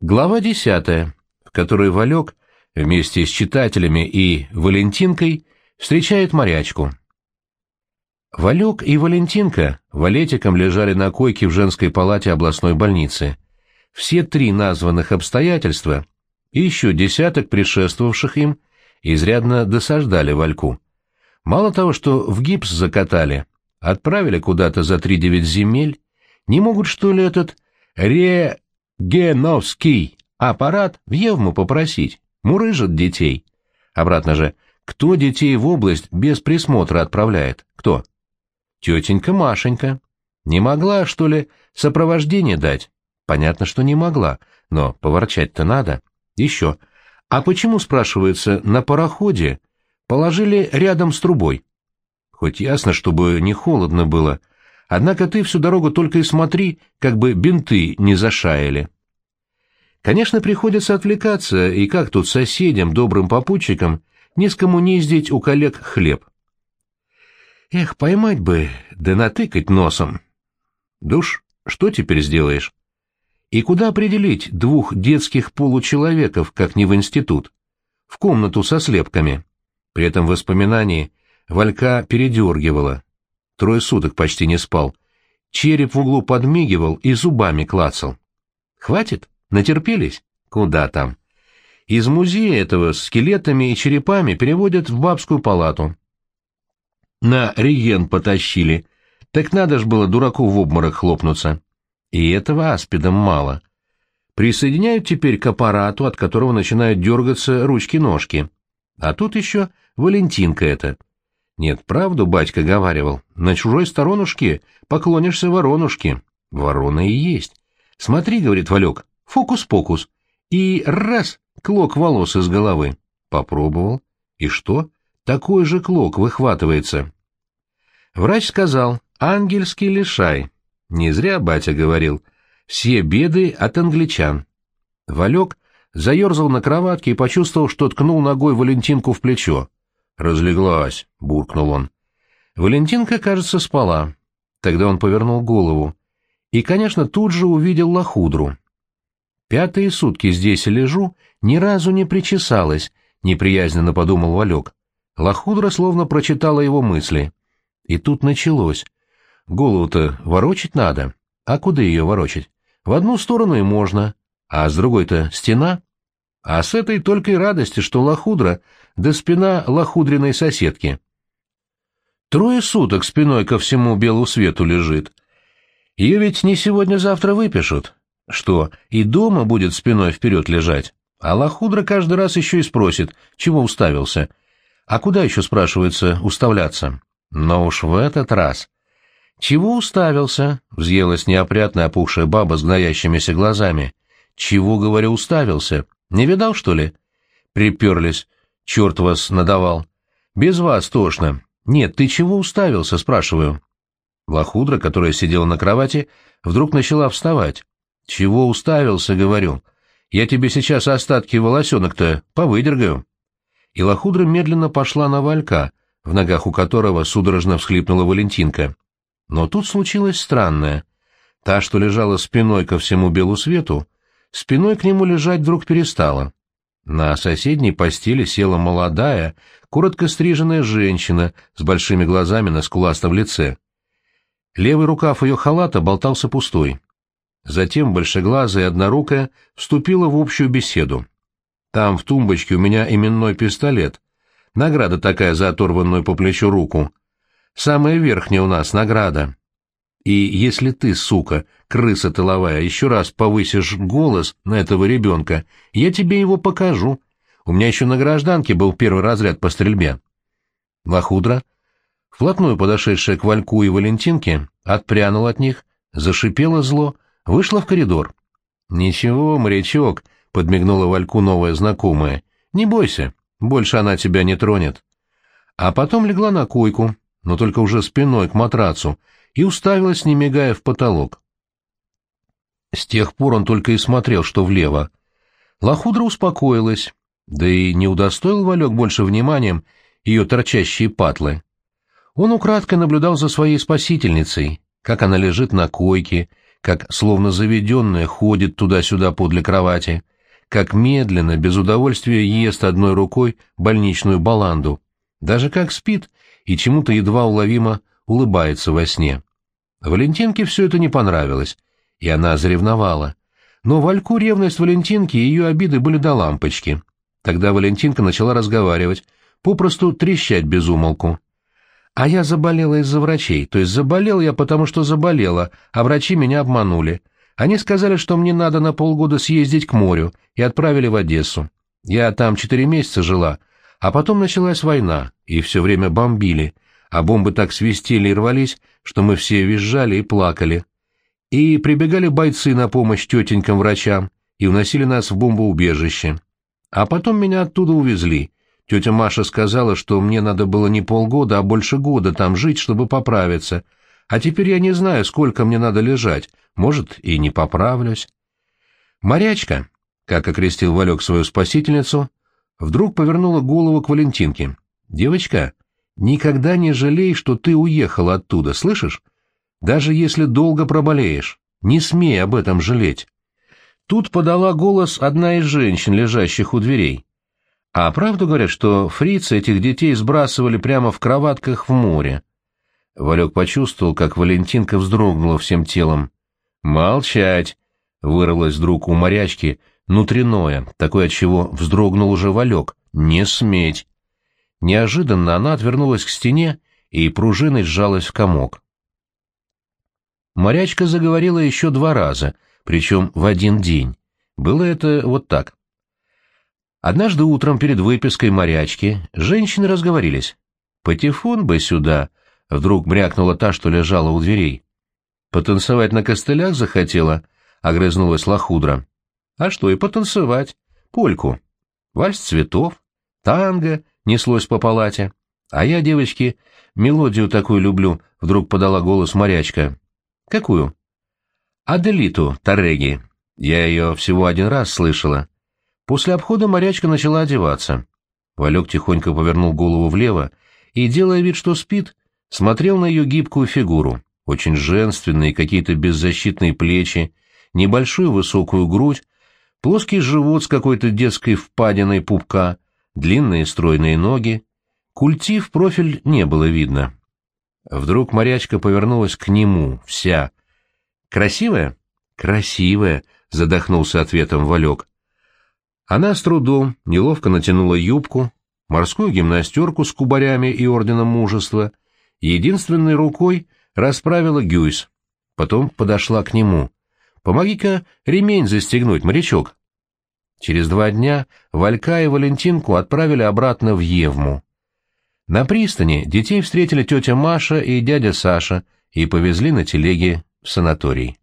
Глава десятая, в которой Валек вместе с читателями и Валентинкой встречает морячку. Валек и Валентинка валетиком лежали на койке в женской палате областной больницы. Все три названных обстоятельства и еще десяток предшествовавших им изрядно досаждали Вальку. Мало того, что в гипс закатали, отправили куда-то за три девять земель, не могут, что ли, этот ре Геновский аппарат в Евму попросить. Мурыжат детей. Обратно же, кто детей в область без присмотра отправляет? Кто? Тетенька Машенька. Не могла, что ли, сопровождение дать? Понятно, что не могла, но поворчать-то надо. Еще. А почему, спрашивается, на пароходе положили рядом с трубой? Хоть ясно, чтобы не холодно было, Однако ты всю дорогу только и смотри, как бы бинты не зашаяли. Конечно, приходится отвлекаться, и как тут соседям, добрым попутчикам, не скоммуниздить у коллег хлеб. Эх, поймать бы, да натыкать носом. Душ, что теперь сделаешь? И куда определить двух детских получеловеков, как не в институт? В комнату со слепками. При этом воспоминании Валька передергивала. Трое суток почти не спал. Череп в углу подмигивал и зубами клацал. Хватит? Натерпелись? Куда там? Из музея этого с скелетами и черепами переводят в бабскую палату. На реген потащили. Так надо ж было дураку в обморок хлопнуться. И этого аспидом мало. Присоединяют теперь к аппарату, от которого начинают дергаться ручки-ножки. А тут еще Валентинка эта. Нет, правду батька говаривал. На чужой сторонушке поклонишься воронушке. Ворона и есть. Смотри, говорит Валек, фокус-покус. И раз, клок волос из головы. Попробовал. И что? Такой же клок выхватывается. Врач сказал, ангельский лишай. Не зря батя говорил. Все беды от англичан. Валек заерзал на кроватке и почувствовал, что ткнул ногой Валентинку в плечо. «Разлеглась», — буркнул он. Валентинка, кажется, спала. Тогда он повернул голову. И, конечно, тут же увидел лохудру. «Пятые сутки здесь лежу, ни разу не причесалась», — неприязненно подумал Валек. Лохудра словно прочитала его мысли. И тут началось. Голову-то ворочать надо. А куда ее ворочать? В одну сторону и можно, а с другой-то стена. А с этой только и радости, что лохудра, да спина лохудриной соседки. Трое суток спиной ко всему белу свету лежит. Ее ведь не сегодня-завтра выпишут. Что, и дома будет спиной вперед лежать? А лохудра каждый раз еще и спросит, чего уставился. А куда еще, спрашивается, уставляться? Но уж в этот раз... «Чего уставился?» — взъелась неопрятная опухшая баба с гноящимися глазами. «Чего, говорю, уставился? Не видал, что ли? Приперлись. Черт вас надавал. Без вас тошно. Нет, ты чего уставился, спрашиваю. Лохудра, которая сидела на кровати, вдруг начала вставать. Чего уставился, говорю. Я тебе сейчас остатки волосенок-то повыдергаю. И Лохудра медленно пошла на Валька, в ногах у которого судорожно всхлипнула Валентинка. Но тут случилось странное. Та, что лежала спиной ко всему белу свету, спиной к нему лежать вдруг перестала. На соседней постели села молодая, коротко стриженная женщина с большими глазами на скуластом лице. Левый рукав ее халата болтался пустой. Затем большеглазая однорукая вступила в общую беседу. «Там в тумбочке у меня именной пистолет. Награда такая за оторванную по плечу руку. Самая верхняя у нас награда. И если ты, сука, крыса тыловая, еще раз повысишь голос на этого ребенка, я тебе его покажу. У меня еще на гражданке был первый разряд по стрельбе. Лохудра, вплотную подошедшая к Вальку и Валентинке, отпрянула от них, зашипела зло, вышла в коридор. — Ничего, морячок, — подмигнула Вальку новая знакомая, — не бойся, больше она тебя не тронет. А потом легла на койку, но только уже спиной к матрацу, и уставилась, не мигая, в потолок. С тех пор он только и смотрел, что влево. Лохудра успокоилась, да и не удостоил Валек больше вниманием ее торчащие патлы. Он украдкой наблюдал за своей спасительницей, как она лежит на койке, как, словно заведенная, ходит туда-сюда подле кровати, как медленно, без удовольствия ест одной рукой больничную баланду, даже как спит и чему-то едва уловимо улыбается во сне. Валентинке все это не понравилось, и она заревновала. Но Вальку ревность Валентинки и ее обиды были до лампочки. Тогда Валентинка начала разговаривать, попросту трещать без умолку. А я заболела из-за врачей, то есть заболел я, потому что заболела, а врачи меня обманули. Они сказали, что мне надо на полгода съездить к морю, и отправили в Одессу. Я там четыре месяца жила, а потом началась война, и все время бомбили, а бомбы так свистели и рвались, что мы все визжали и плакали. И прибегали бойцы на помощь тетенькам-врачам и уносили нас в бомбоубежище. А потом меня оттуда увезли. Тетя Маша сказала, что мне надо было не полгода, а больше года там жить, чтобы поправиться. А теперь я не знаю, сколько мне надо лежать. Может, и не поправлюсь. Морячка, как окрестил Валек свою спасительницу, вдруг повернула голову к Валентинке. «Девочка, никогда не жалей, что ты уехала оттуда, слышишь? Даже если долго проболеешь, не смей об этом жалеть». Тут подала голос одна из женщин, лежащих у дверей. А правду говорят, что фрицы этих детей сбрасывали прямо в кроватках в море? Валек почувствовал, как Валентинка вздрогнула всем телом. «Молчать!» — вырвалось вдруг у морячки, внутренное, такое, от чего вздрогнул уже Валек. «Не сметь!» Неожиданно она отвернулась к стене и пружиной сжалась в комок. Морячка заговорила еще два раза — причем в один день. Было это вот так. Однажды утром перед выпиской морячки женщины разговорились. «Патефон бы сюда!» — вдруг брякнула та, что лежала у дверей. «Потанцевать на костылях захотела?» — огрызнулась лохудра. «А что и потанцевать? Польку. Вальс цветов, танго неслось по палате. А я, девочки, мелодию такую люблю», — вдруг подала голос морячка. «Какую?» Аделиту Тареги. Я ее всего один раз слышала. После обхода морячка начала одеваться. Валек тихонько повернул голову влево и, делая вид, что спит, смотрел на ее гибкую фигуру, очень женственные какие-то беззащитные плечи, небольшую высокую грудь, плоский живот с какой-то детской впадиной пупка, длинные стройные ноги. Культи в профиль не было видно. Вдруг морячка повернулась к нему, вся, Красивая? Красивая, задохнулся ответом Валек. Она с трудом неловко натянула юбку, морскую гимнастерку с кубарями и орденом мужества, единственной рукой расправила гюйс. Потом подошла к нему. «Помоги-ка ремень застегнуть, морячок». Через два дня Валька и Валентинку отправили обратно в Евму. На пристани детей встретили тетя Маша и дядя Саша и повезли на телеге в санаторий.